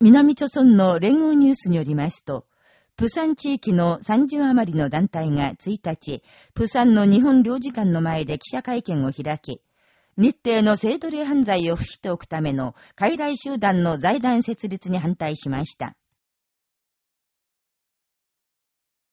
南朝村の連合ニュースによりますと、プサン地域の30余りの団体が1日、プサンの日本領事館の前で記者会見を開き、日程の性奴隷犯罪を付しておくための傀儡集団の財団設立に反対しました。